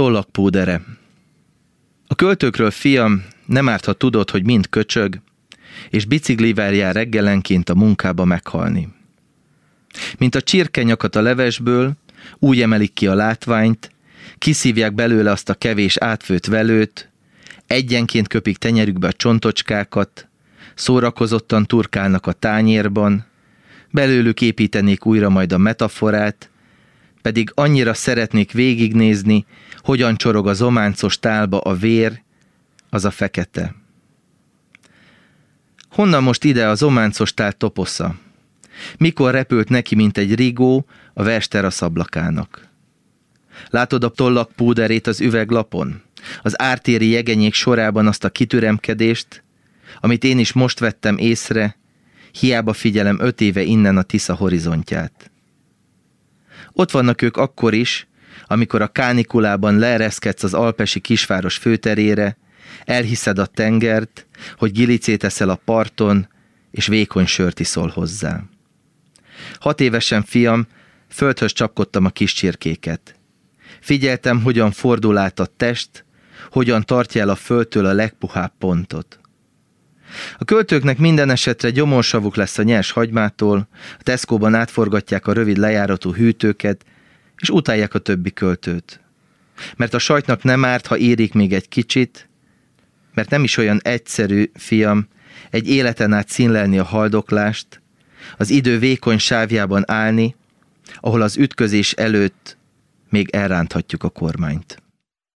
Tollakpúdere A költőkről, fiam, nem árt, ha tudod, hogy mind köcsög, és biciklivel jár reggelenként a munkába meghalni. Mint a csirkenyakat a levesből, úgy emelik ki a látványt, kiszívják belőle azt a kevés átfőtt velőt, egyenként köpik tenyerükbe a csontocskákat, szórakozottan turkálnak a tányérban, belőlük építenék újra majd a metaforát, pedig annyira szeretnék végignézni, hogyan csorog az ománcos tálba a vér, az a fekete. Honnan most ide az ománcos tál toposza? Mikor repült neki, mint egy rigó, a versterasz ablakának? Látod a tollak púderét az üveglapon? Az ártéri jegenyék sorában azt a kitüremkedést, amit én is most vettem észre, hiába figyelem öt éve innen a Tisza horizontját. Ott vannak ők akkor is, amikor a kánikulában leereszkedsz az alpesi kisváros főterére, elhiszed a tengert, hogy gilicét eszel a parton, és vékony sört iszol hozzá. Hat évesen, fiam, földhöz csapkodtam a kis csirkéket. Figyeltem, hogyan fordul át a test, hogyan tartja el a földtől a legpuhább pontot. A költőknek minden esetre gyomorsavuk lesz a nyers hagymától, a Tesco-ban átforgatják a rövid lejáratú hűtőket, és utálják a többi költőt. Mert a sajtnak nem árt, ha érik még egy kicsit, mert nem is olyan egyszerű, fiam, egy életen át színlelni a haldoklást, az idő vékony sávjában állni, ahol az ütközés előtt még elránthatjuk a kormányt.